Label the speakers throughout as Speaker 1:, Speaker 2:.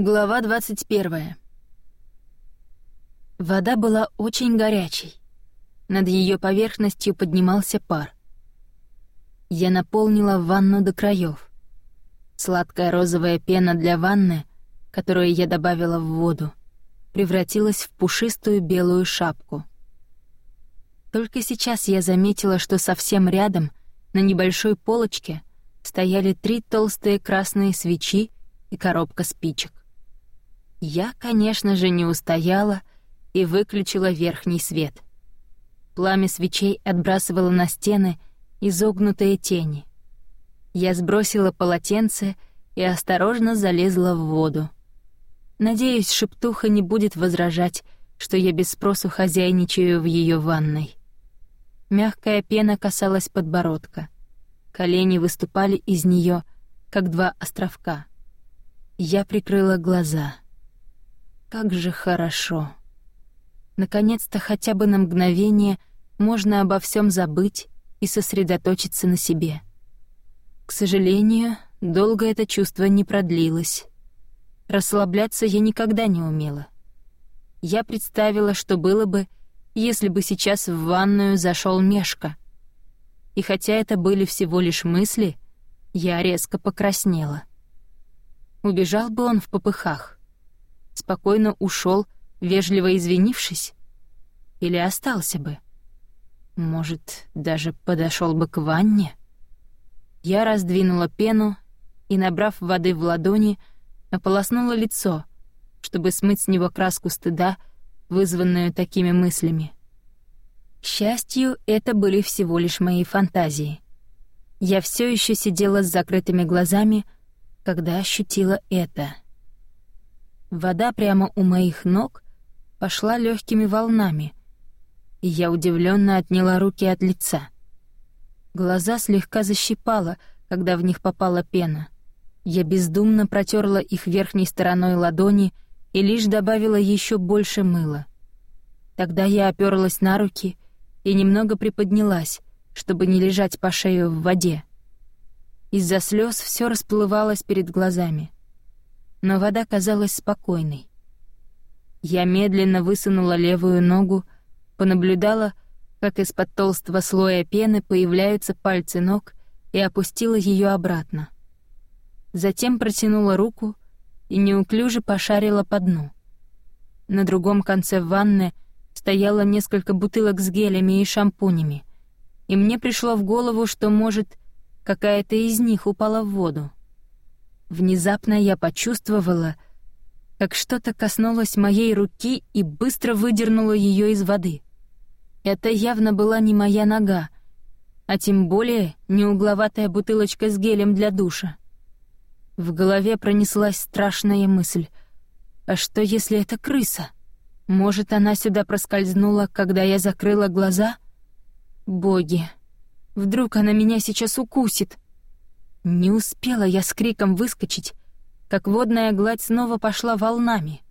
Speaker 1: Глава 21. Вода была очень горячей. Над ее поверхностью поднимался пар. Я наполнила ванну до краев. Сладкая розовая пена для ванны, которую я добавила в воду, превратилась в пушистую белую шапку. Только сейчас я заметила, что совсем рядом, на небольшой полочке, стояли три толстые красные свечи и коробка спичек. Я, конечно же, не устояла и выключила верхний свет. Пламя свечей отбрасывало на стены изогнутые тени. Я сбросила полотенце и осторожно залезла в воду. Надеюсь, шептуха не будет возражать, что я без спросу хозяйничаю в ее ванной. Мягкая пена касалась подбородка. Колени выступали из нее, как два островка. Я прикрыла глаза — как же хорошо. Наконец-то хотя бы на мгновение можно обо всем забыть и сосредоточиться на себе. К сожалению, долго это чувство не продлилось. Расслабляться я никогда не умела. Я представила, что было бы, если бы сейчас в ванную зашел Мешка. И хотя это были всего лишь мысли, я резко покраснела. Убежал бы он в попыхах спокойно ушел, вежливо извинившись? Или остался бы? Может, даже подошел бы к ванне? Я раздвинула пену и, набрав воды в ладони, ополоснула лицо, чтобы смыть с него краску стыда, вызванную такими мыслями. К счастью, это были всего лишь мои фантазии. Я все еще сидела с закрытыми глазами, когда ощутила это — Вода прямо у моих ног пошла легкими волнами, и я удивленно отняла руки от лица. Глаза слегка защипала, когда в них попала пена. Я бездумно протерла их верхней стороной ладони и лишь добавила еще больше мыла. Тогда я оперлась на руки и немного приподнялась, чтобы не лежать по шею в воде. Из-за слез все расплывалось перед глазами — но вода казалась спокойной. Я медленно высунула левую ногу, понаблюдала, как из-под толстого слоя пены появляются пальцы ног, и опустила ее обратно. Затем протянула руку и неуклюже пошарила по дну. На другом конце ванны стояло несколько бутылок с гелями и шампунями, и мне пришло в голову, что, может, какая-то из них упала в воду. Внезапно я почувствовала, как что-то коснулось моей руки и быстро выдернуло ее из воды. Это явно была не моя нога, а тем более не угловатая бутылочка с гелем для душа. В голове пронеслась страшная мысль. А что, если это крыса? Может, она сюда проскользнула, когда я закрыла глаза? Боги, вдруг она меня сейчас укусит? Не успела я с криком выскочить, как водная гладь снова пошла волнами.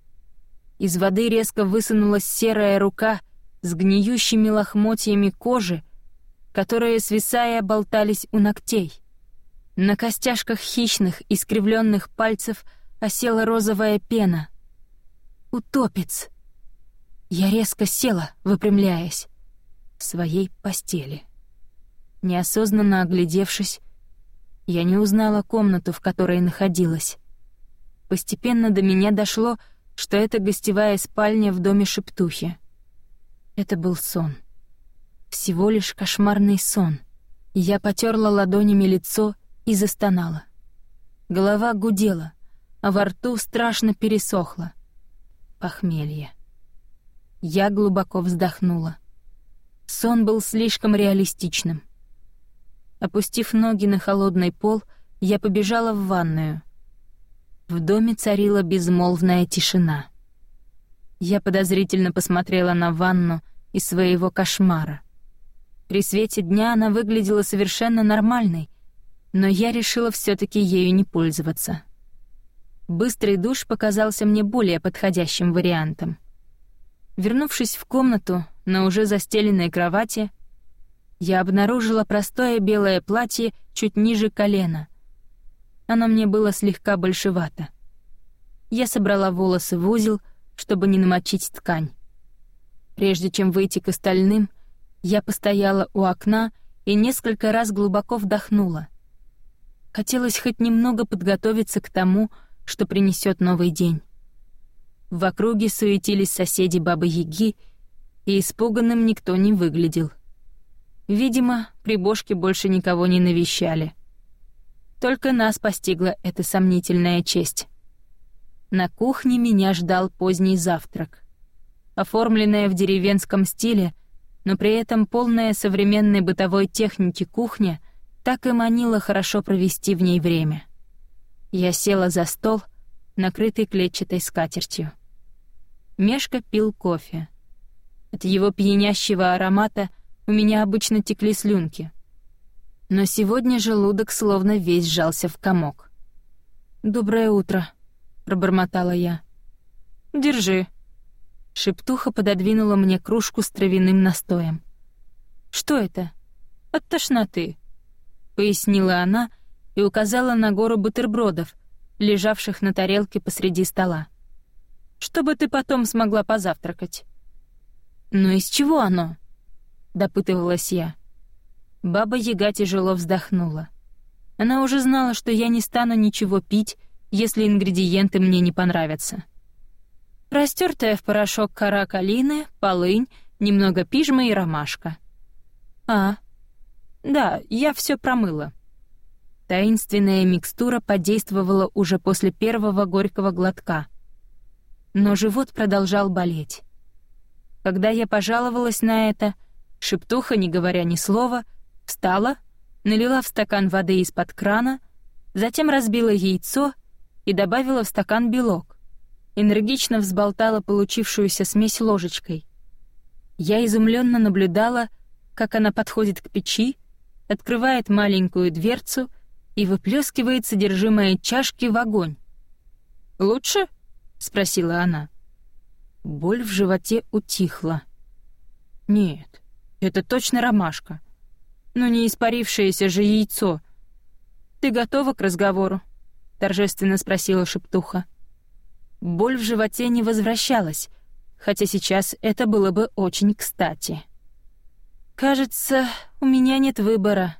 Speaker 1: Из воды резко высунулась серая рука с гниющими лохмотьями кожи, которые, свисая, болтались у ногтей. На костяшках хищных, искривленных пальцев осела розовая пена. «Утопец!» Я резко села, выпрямляясь, в своей постели. Неосознанно оглядевшись, я не узнала комнату, в которой находилась. Постепенно до меня дошло, что это гостевая спальня в доме Шептухи. Это был сон. Всего лишь кошмарный сон. Я потерла ладонями лицо и застонала. Голова гудела, а во рту страшно пересохло. Похмелье. Я глубоко вздохнула. Сон был слишком реалистичным. Опустив ноги на холодный пол, я побежала в ванную. В доме царила безмолвная тишина. Я подозрительно посмотрела на ванну из своего кошмара. При свете дня она выглядела совершенно нормальной, но я решила все таки ею не пользоваться. Быстрый душ показался мне более подходящим вариантом. Вернувшись в комнату на уже застеленной кровати, я обнаружила простое белое платье чуть ниже колена. Оно мне было слегка большевато. Я собрала волосы в узел, чтобы не намочить ткань. Прежде чем выйти к остальным, я постояла у окна и несколько раз глубоко вдохнула. Хотелось хоть немного подготовиться к тому, что принесет новый день. В округе суетились соседи Бабы-Яги, и испуганным никто не выглядел. Видимо, прибожки больше никого не навещали. Только нас постигла эта сомнительная честь. На кухне меня ждал поздний завтрак. Оформленная в деревенском стиле, но при этом полная современной бытовой техники кухня так и манила хорошо провести в ней время. Я села за стол, накрытый клетчатой скатертью. Мешка пил кофе. От его пьянящего аромата у меня обычно текли слюнки. Но сегодня желудок словно весь сжался в комок. «Доброе утро», — пробормотала я. «Держи». Шептуха пододвинула мне кружку с травяным настоем. «Что это?» «От тошноты», — пояснила она и указала на гору бутербродов, лежавших на тарелке посреди стола. «Чтобы ты потом смогла позавтракать». «Но из чего оно?» — допытывалась я. Баба Яга тяжело вздохнула. Она уже знала, что я не стану ничего пить, если ингредиенты мне не понравятся. Растертая в порошок кора калины, полынь, немного пижмы и ромашка. А, да, я все промыла. Таинственная микстура подействовала уже после первого горького глотка. Но живот продолжал болеть. Когда я пожаловалась на это, шептуха, не говоря ни слова, встала, налила в стакан воды из-под крана, затем разбила яйцо и добавила в стакан белок. Энергично взболтала получившуюся смесь ложечкой. Я изумленно наблюдала, как она подходит к печи, открывает маленькую дверцу и выплескивает содержимое чашки в огонь. «Лучше?» — спросила она. Боль в животе утихла. «Нет, это точно ромашка. Но не испарившееся же яйцо. Ты готова к разговору?» — торжественно спросила шептуха. Боль в животе не возвращалась, хотя сейчас это было бы очень кстати. «Кажется, у меня нет выбора»,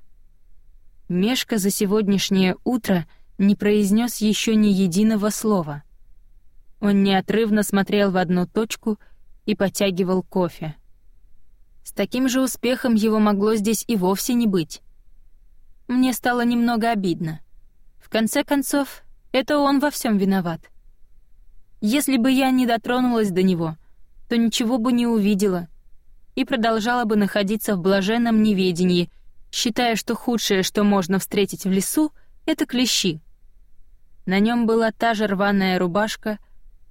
Speaker 1: Мешка за сегодняшнее утро не произнес еще ни единого слова. Он неотрывно смотрел в одну точку и потягивал кофе. Таким же успехом его могло здесь и вовсе не быть. Мне стало немного обидно. В конце концов, это он во всем виноват. Если бы я не дотронулась до него, то ничего бы не увидела и продолжала бы находиться в блаженном неведении — считая, что худшее, что можно встретить в лесу, это клещи. На нем была та же рваная рубашка,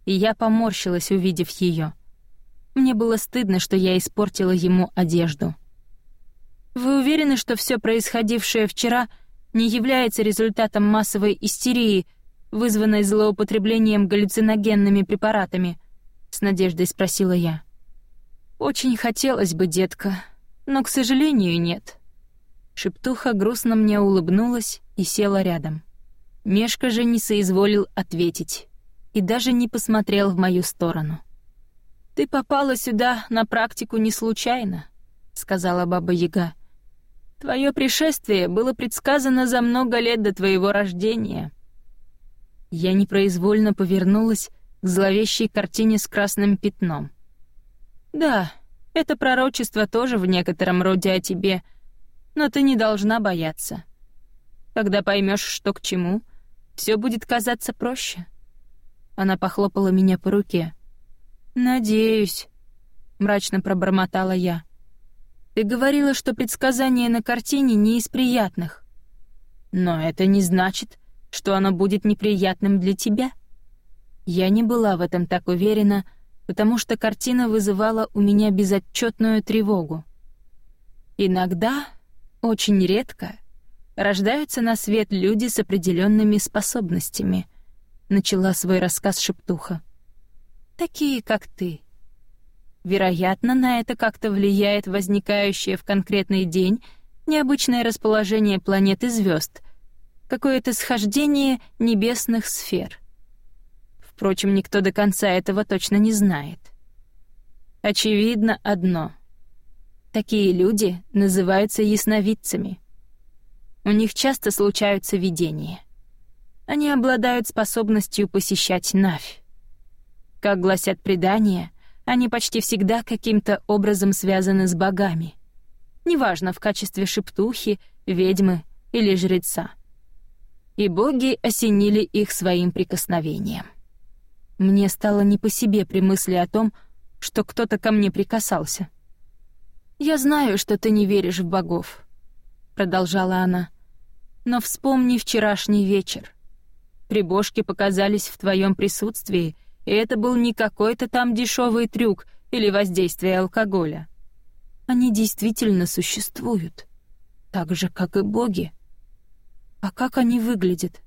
Speaker 1: и я поморщилась, увидев ее. Мне было стыдно, что я испортила ему одежду. Вы уверены, что все происходившее вчера не является результатом массовой истерии, вызванной злоупотреблением галлюциногенными препаратами? С надеждой спросила я. Очень хотелось бы, детка, но, к сожалению, нет. Шептуха грустно мне улыбнулась и села рядом. Мешка же не соизволил ответить и даже не посмотрел в мою сторону. «Ты попала сюда на практику не случайно», — сказала Баба Яга. «Твое пришествие было предсказано за много лет до твоего рождения». Я непроизвольно повернулась к зловещей картине с красным пятном. «Да, это пророчество тоже в некотором роде о тебе», — но ты не должна бояться. Когда поймешь, что к чему, все будет казаться проще. Она похлопала меня по руке. Надеюсь, мрачно пробормотала я. Ты говорила, что предсказание на картине не из приятных. Но это не значит, что оно будет неприятным для тебя. Я не была в этом так уверена, потому что картина вызывала у меня безотчетную тревогу. Иногда очень редко рождаются на свет люди с определенными способностями, начала свой рассказ шептуха. Такие, как ты. Вероятно, на это как-то влияет возникающее в конкретный день необычное расположение планет и звезд, какое-то схождение небесных сфер. Впрочем, никто до конца этого точно не знает. Очевидно одно. Такие люди называются ясновидцами. У них часто случаются видения. Они обладают способностью посещать Навь. Как гласят предания, они почти всегда каким-то образом связаны с богами. Неважно, в качестве шептухи, ведьмы или жреца. И боги осенили их своим прикосновением. Мне стало не по себе при мысли о том, что кто-то ко мне прикасался. «Я знаю, что ты не веришь в богов», — продолжала она. «Но вспомни вчерашний вечер. Прибожки показались в твоем присутствии, и это был не какой-то там дешевый трюк или воздействие алкоголя. Они действительно существуют, так же, как и боги. А как они выглядят?»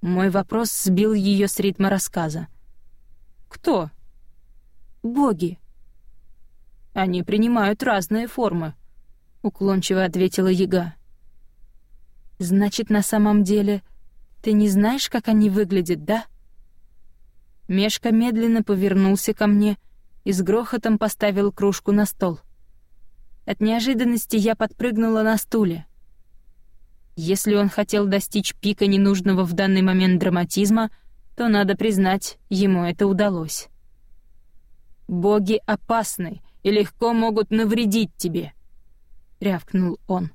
Speaker 1: Мой вопрос сбил ее с ритма рассказа. «Кто?» «Боги». «Они принимают разные формы», — уклончиво ответила Яга. «Значит, на самом деле ты не знаешь, как они выглядят, да?» Мешка медленно повернулся ко мне и с грохотом поставил кружку на стол. От неожиданности я подпрыгнула на стуле. Если он хотел достичь пика ненужного в данный момент драматизма, то, надо признать, ему это удалось. «Боги опасны и легко могут навредить тебе», — рявкнул он.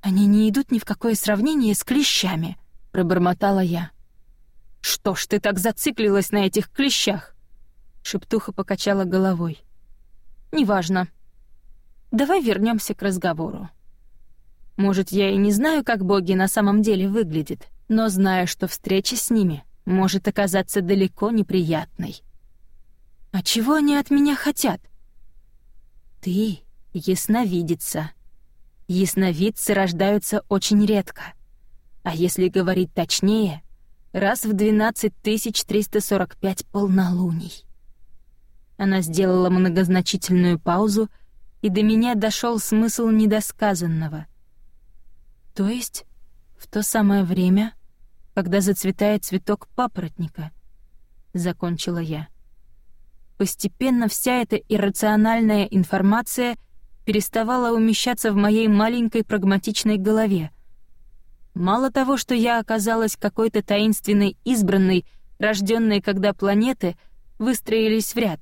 Speaker 1: «Они не идут ни в какое сравнение с клещами», — пробормотала я. «Что ж ты так зациклилась на этих клещах?» Шептуха покачала головой. «Неважно. Давай вернемся к разговору. Может, я и не знаю, как боги на самом деле выглядят, но знаю, что встреча с ними может оказаться далеко неприятной. А чего они от меня хотят? Ты ясновидица. Ясновидцы рождаются очень редко. А если говорить точнее, раз в 12345 полнолуний. Она сделала многозначительную паузу, и до меня дошел смысл недосказанного — то есть в то самое время, когда зацветает цветок папоротника, закончила я. Постепенно вся эта иррациональная информация переставала умещаться в моей маленькой прагматичной голове. Мало того, что я оказалась какой-то таинственной избранной, рожденной, когда планеты выстроились в ряд,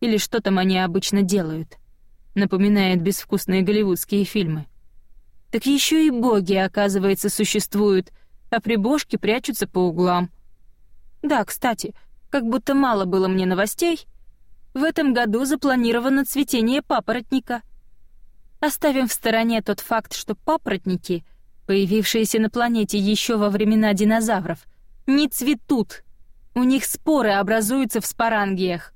Speaker 1: или что там они обычно делают, напоминает безвкусные голливудские фильмы так еще и боги, оказывается, существуют, а прибожки прячутся по углам. Да, кстати, как будто мало было мне новостей, в этом году запланировано цветение папоротника. Оставим в стороне тот факт, что папоротники, появившиеся на планете еще во времена динозавров, не цветут. У них споры образуются в спорангиях.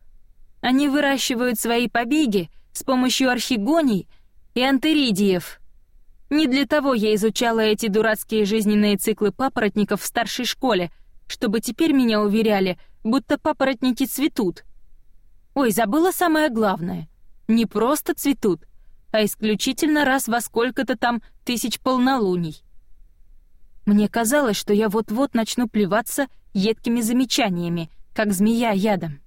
Speaker 1: Они выращивают свои побеги с помощью архигоний и антеридиев — не для того я изучала эти дурацкие жизненные циклы папоротников в старшей школе, чтобы теперь меня уверяли, будто папоротники цветут. Ой, забыла самое главное. Не просто цветут, а исключительно раз во сколько-то там тысяч полнолуний. Мне казалось, что я вот-вот начну плеваться едкими замечаниями, как змея ядом.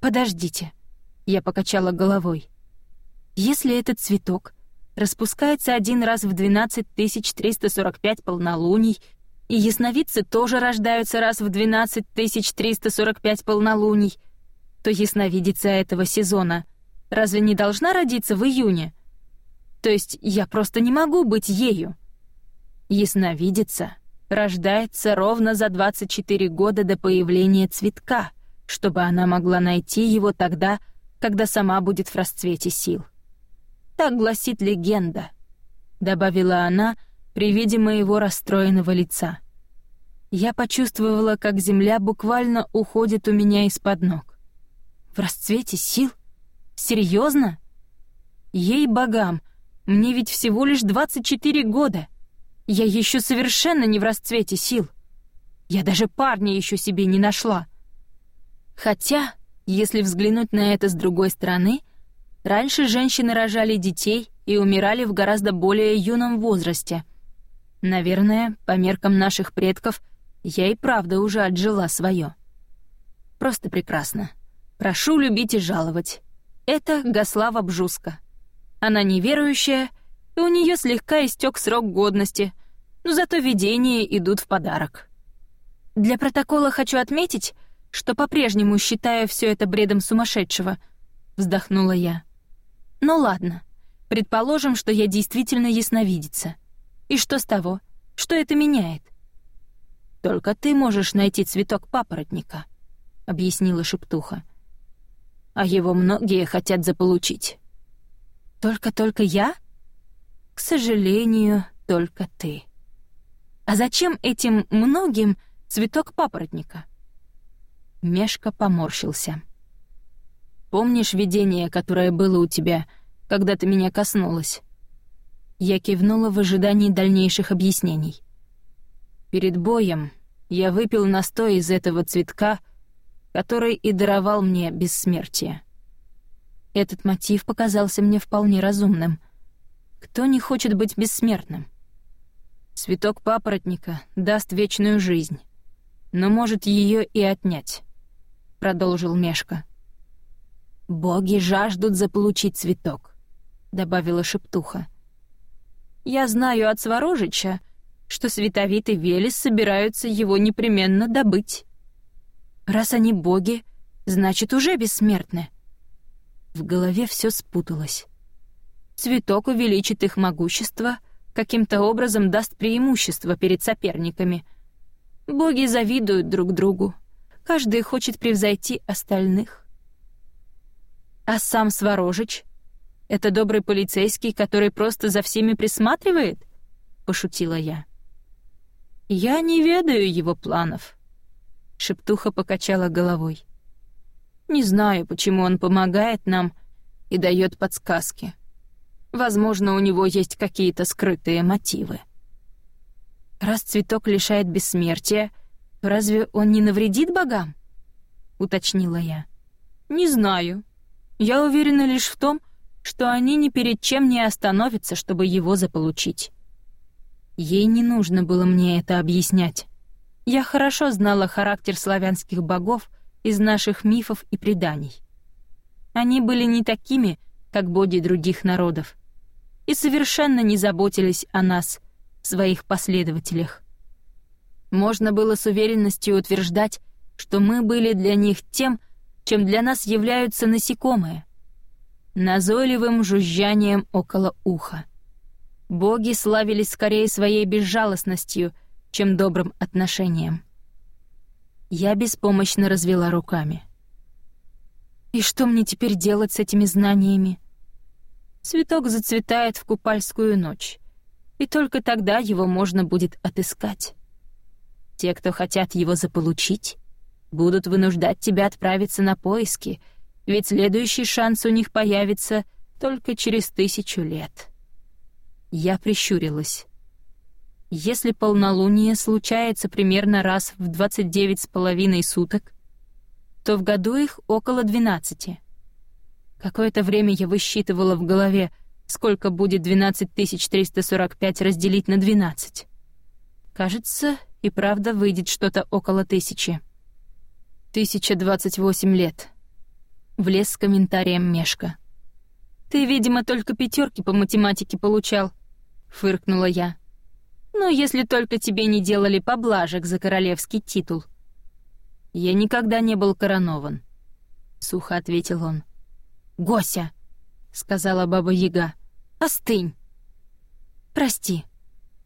Speaker 1: «Подождите», — я покачала головой. «Если этот цветок распускается один раз в 12345 полнолуний, и ясновидцы тоже рождаются раз в 12345 полнолуний, то ясновидица этого сезона разве не должна родиться в июне? То есть я просто не могу быть ею. Ясновидица рождается ровно за 24 года до появления цветка, чтобы она могла найти его тогда, когда сама будет в расцвете сил. Так гласит легенда», — добавила она при виде моего расстроенного лица. Я почувствовала, как земля буквально уходит у меня из-под ног. «В расцвете сил? Серьезно? Ей богам, мне ведь всего лишь 24 года. Я еще совершенно не в расцвете сил. Я даже парня еще себе не нашла. Хотя, если взглянуть на это с другой стороны — Раньше женщины рожали детей и умирали в гораздо более юном возрасте. Наверное, по меркам наших предков, я и правда уже отжила свое. просто прекрасна. Прошу любить и жаловать. Это Гаслава Бжуска. Она неверующая, и у нее слегка истек срок годности, но зато видения идут в подарок. Для протокола хочу отметить, что по-прежнему считаю все это бредом сумасшедшего, вздохнула я. Ну ладно, предположим, что я действительно ясновидица. И что с того? Что это меняет? Только ты можешь найти цветок папоротника, объяснила шептуха. А его многие хотят заполучить. Только-только я? К сожалению, только ты. А зачем этим многим цветок папоротника. Мешка поморщился. Помнишь видение, которое было у тебя, когда ты меня коснулась? Я кивнула в ожидании дальнейших объяснений. Перед боем я выпил настой из этого цветка, который и даровал мне бессмертие. Этот мотив показался мне вполне разумным. Кто не хочет быть бессмертным? Цветок папоротника даст вечную жизнь но может ее и отнять», — продолжил Мешка. «Боги жаждут заполучить цветок», — добавила Шептуха. «Я знаю от Сворожича, что Световит и Велес собираются его непременно добыть. Раз они боги, значит, уже бессмертны». В голове все спуталось. Цветок увеличит их могущество, каким-то образом даст преимущество перед соперниками — Боги завидуют друг другу. Каждый хочет превзойти остальных. А сам Сворожич — это добрый полицейский, который просто за всеми присматривает? Пошутила я. Я не ведаю его планов. Шептуха покачала головой. Не знаю, почему он помогает нам и дает подсказки. Возможно, у него есть какие-то скрытые мотивы. Раз цветок лишает бессмертия, разве он не навредит богам? уточнила я. Не знаю. Я уверена лишь в том, что они ни перед чем не остановятся, чтобы его заполучить. Ей не нужно было мне это объяснять. Я хорошо знала характер славянских богов из наших мифов и преданий. Они были не такими, как боги других народов, и совершенно не заботились о нас, своих последователях. Можно было с уверенностью утверждать, что мы были для них тем, чем для нас являются насекомые. Назойливым жужжанием около уха. Боги славились скорее своей безжалостностью, чем добрым отношением. Я беспомощно развела руками. И что мне теперь делать с этими знаниями? Цветок зацветает в купальскую ночь и только тогда его можно будет отыскать. Те, кто хотят его заполучить, будут вынуждать тебя отправиться на поиски, ведь следующий шанс у них появится только через тысячу лет. Я прищурилась. Если полнолуние случается примерно раз в двадцать девять с половиной суток, то в году их около двенадцати. Какое-то время я высчитывала в голове, Сколько будет 12345 разделить на 12? Кажется, и правда выйдет что-то около тысячи. 1028 лет. Влез с комментарием Мешка. «Ты, видимо, только пятерки по математике получал», — фыркнула я. «Ну, если только тебе не делали поблажек за королевский титул». «Я никогда не был коронован», — сухо ответил он. «Гося!» сказала баба Яга. Остынь. Прости.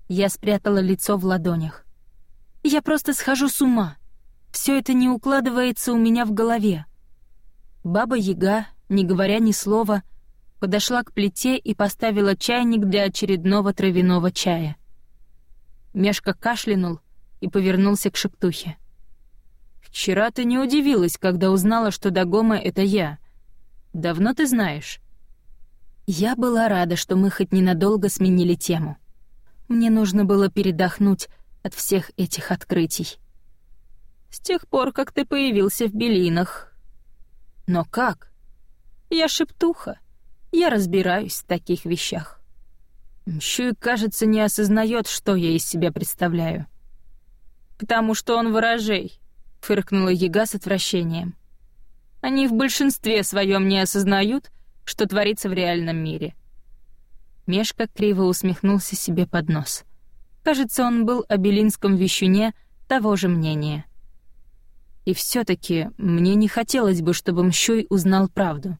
Speaker 1: Я спрятала лицо в ладонях. Я просто схожу с ума. Все это не укладывается у меня в голове. Баба Яга, не говоря ни слова, подошла к плите и поставила чайник для очередного травяного чая. Мешка кашлянул и повернулся к шептухе. «Вчера ты не удивилась, когда узнала, что Дагома — это я. Давно ты знаешь?» Я была рада, что мы хоть ненадолго сменили тему. Мне нужно было передохнуть от всех этих открытий. С тех пор, как ты появился в Белинах. Но как? Я шептуха. Я разбираюсь в таких вещах. Мщуй, кажется, не осознает, что я из себя представляю. Потому что он ворожей. — фыркнула яга с отвращением. «Они в большинстве своем не осознают, что творится в реальном мире». Мешка криво усмехнулся себе под нос. Кажется, он был о Белинском вещуне того же мнения. И все таки мне не хотелось бы, чтобы Мщуй узнал правду.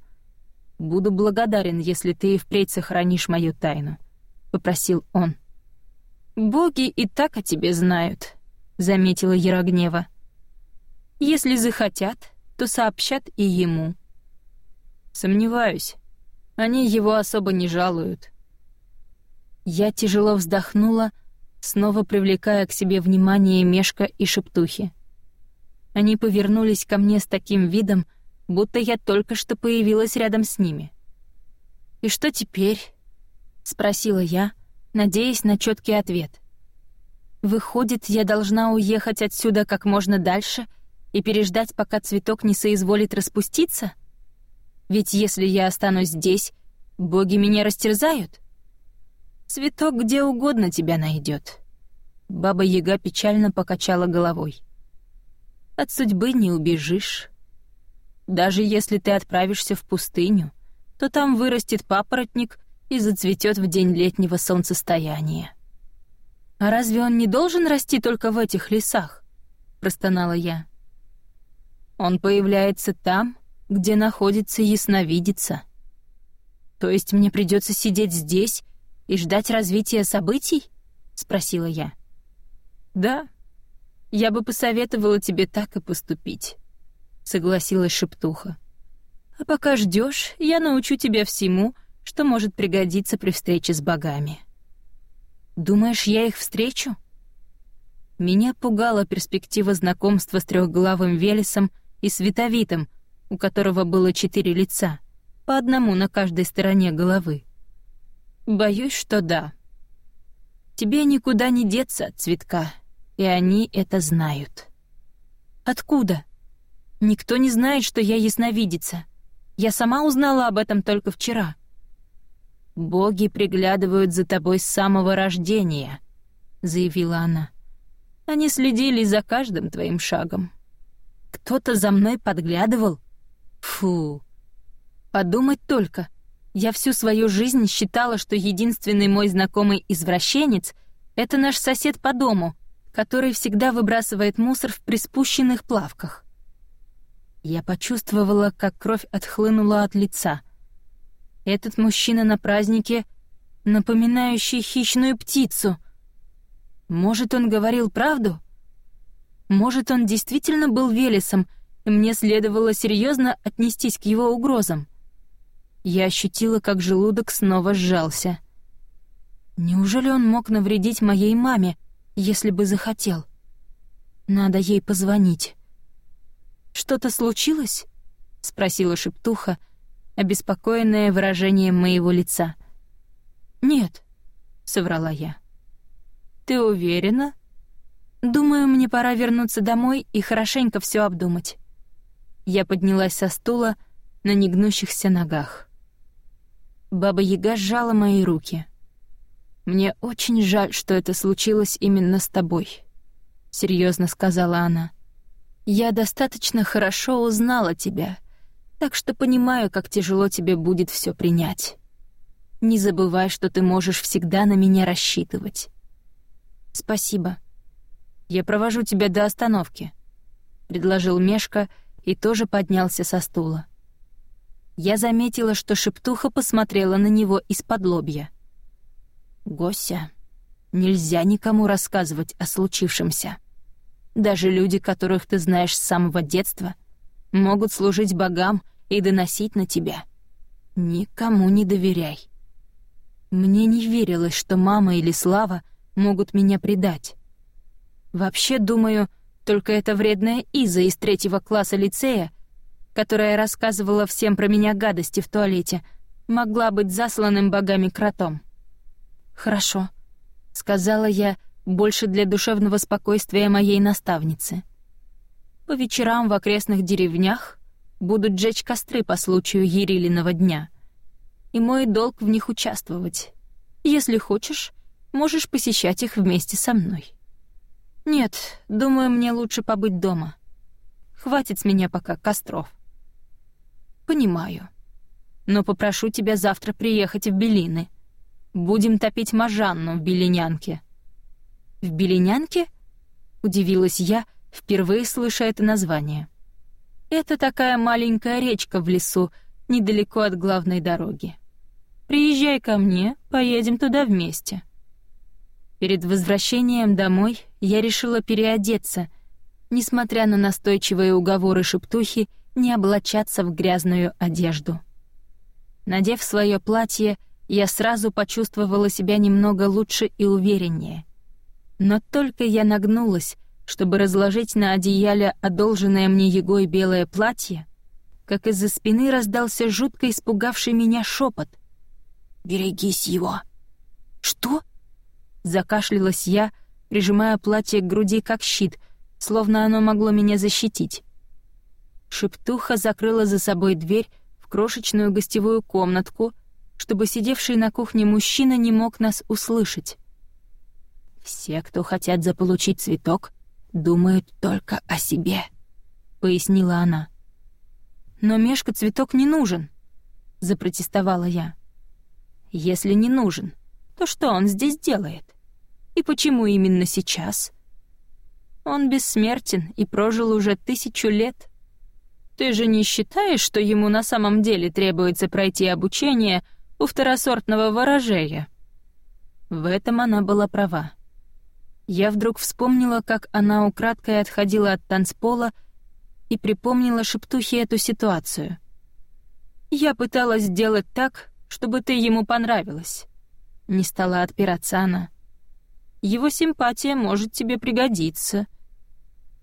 Speaker 1: Буду благодарен, если ты и впредь сохранишь мою тайну, попросил он. Боги и так о тебе знают, заметила Ярогнева. Если захотят, то сообщат и ему. Сомневаюсь. Они его особо не жалуют. Я тяжело вздохнула, снова привлекая к себе внимание Мешка и Шептухи. Они повернулись ко мне с таким видом, будто я только что появилась рядом с ними. «И что теперь?» — спросила я, надеясь на четкий ответ. «Выходит, я должна уехать отсюда как можно дальше и переждать, пока цветок не соизволит распуститься? Ведь если я останусь здесь, боги меня растерзают. Цветок где угодно тебя найдет. Баба Яга печально покачала головой. От судьбы не убежишь. Даже если ты отправишься в пустыню, то там вырастет папоротник и зацветет в день летнего солнцестояния. «А разве он не должен расти только в этих лесах?» — простонала я. «Он появляется там, где находится ясновидица. То есть мне придется сидеть здесь и ждать развития событий?» — спросила я. «Да», я бы посоветовала тебе так и поступить, согласилась Шептуха. А пока ждешь, я научу тебя всему, что может пригодиться при встрече с богами. Думаешь, я их встречу? Меня пугала перспектива знакомства с трехглавым Велесом и Световитом, у которого было четыре лица, по одному на каждой стороне головы. Боюсь, что да. Тебе никуда не деться от цветка, и они это знают. Откуда? Никто не знает, что я ясновидица. Я сама узнала об этом только вчера. Боги приглядывают за тобой с самого рождения, заявила она. Они следили за каждым твоим шагом. Кто-то за мной подглядывал? Фу. Подумать только. Я всю свою жизнь считала, что единственный мой знакомый извращенец — это наш сосед по дому, который всегда выбрасывает мусор в приспущенных плавках. Я почувствовала, как кровь отхлынула от лица. Этот мужчина на празднике, напоминающий хищную птицу. Может, он говорил правду? Может, он действительно был Велесом, и мне следовало серьезно отнестись к его угрозам. Я ощутила, как желудок снова сжался. Неужели он мог навредить моей маме, если бы захотел. Надо ей позвонить. «Что-то случилось?» — спросила шептуха, обеспокоенная выражением моего лица. «Нет», — соврала я. «Ты уверена?» «Думаю, мне пора вернуться домой и хорошенько все обдумать». Я поднялась со стула на негнущихся ногах. Баба Яга сжала мои руки. Мне очень жаль, что это случилось именно с тобой, серьезно сказала она. Я достаточно хорошо узнала тебя, так что понимаю, как тяжело тебе будет все принять. Не забывай, что ты можешь всегда на меня рассчитывать. Спасибо. Я провожу тебя до остановки, предложил Мешка и тоже поднялся со стула. Я заметила, что шептуха посмотрела на него из-под лобья. Гося, нельзя никому рассказывать о случившемся. Даже люди, которых ты знаешь с самого детства, могут служить богам и доносить на тебя. Никому не доверяй. Мне не верилось, что мама или Слава могут меня предать. Вообще, думаю, только эта вредная Иза из третьего класса лицея, которая рассказывала всем про меня гадости в туалете, могла быть засланным богами кротом. «Хорошо», — сказала я больше для душевного спокойствия моей наставницы. «По вечерам в окрестных деревнях будут жечь костры по случаю Ерилиного дня, и мой долг в них участвовать. Если хочешь, можешь посещать их вместе со мной». «Нет, думаю, мне лучше побыть дома», Хватит с меня пока костров. Понимаю. Но попрошу тебя завтра приехать в Белины. Будем топить мажанну в Белинянке. В Белинянке? Удивилась я, впервые слыша это название. Это такая маленькая речка в лесу, недалеко от главной дороги. Приезжай ко мне, поедем туда вместе. Перед возвращением домой я решила переодеться, несмотря на настойчивые уговоры шептухи не облачаться в грязную одежду. Надев свое платье, я сразу почувствовала себя немного лучше и увереннее. Но только я нагнулась, чтобы разложить на одеяле одолженное мне Егой белое платье, как из-за спины раздался жутко испугавший меня шепот. «Берегись его!» «Что?» Закашлялась я, прижимая платье к груди как щит, словно оно могло меня защитить. Шептуха закрыла за собой дверь в крошечную гостевую комнатку, чтобы сидевший на кухне мужчина не мог нас услышать. «Все, кто хотят заполучить цветок, думают только о себе», — пояснила она. «Но Мешка цветок не нужен», — запротестовала я. «Если не нужен, то что он здесь делает? И почему именно сейчас? Он бессмертен и прожил уже тысячу лет. Ты же не считаешь, что ему на самом деле требуется пройти обучение у второсортного ворожея?» В этом она была права. Я вдруг вспомнила, как она украдкой отходила от танцпола и припомнила шептухе эту ситуацию. «Я пыталась сделать так, чтобы ты ему понравилась. Не стала отпираться она. Его симпатия может тебе пригодиться.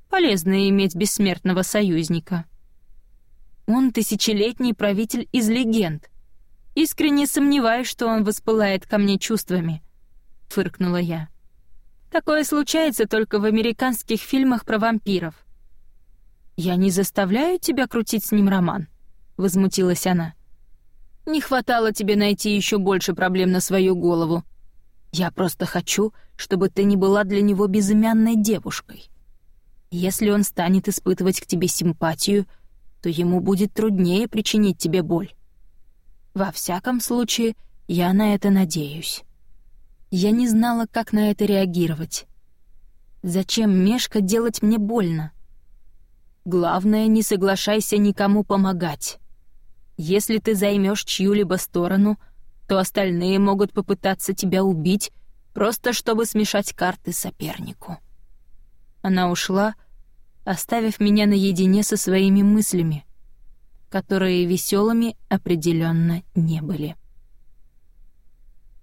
Speaker 1: Полезно иметь бессмертного союзника. Он тысячелетний правитель из легенд. Искренне сомневаюсь, что он воспылает ко мне чувствами, фыркнула я. Такое случается только в американских фильмах про вампиров. Я не заставляю тебя крутить с ним роман, возмутилась она. Не хватало тебе найти еще больше проблем на свою голову. Я просто хочу, чтобы ты не была для него безымянной девушкой. Если он станет испытывать к тебе симпатию, то ему будет труднее причинить тебе боль. Во всяком случае, я на это надеюсь. Я не знала, как на это реагировать. Зачем Мешка делать мне больно? Главное, не соглашайся никому помогать. Если ты займешь чью-либо сторону, то остальные могут попытаться тебя убить, просто чтобы смешать карты сопернику. Она ушла, оставив меня наедине со своими мыслями, которые веселыми определенно не были.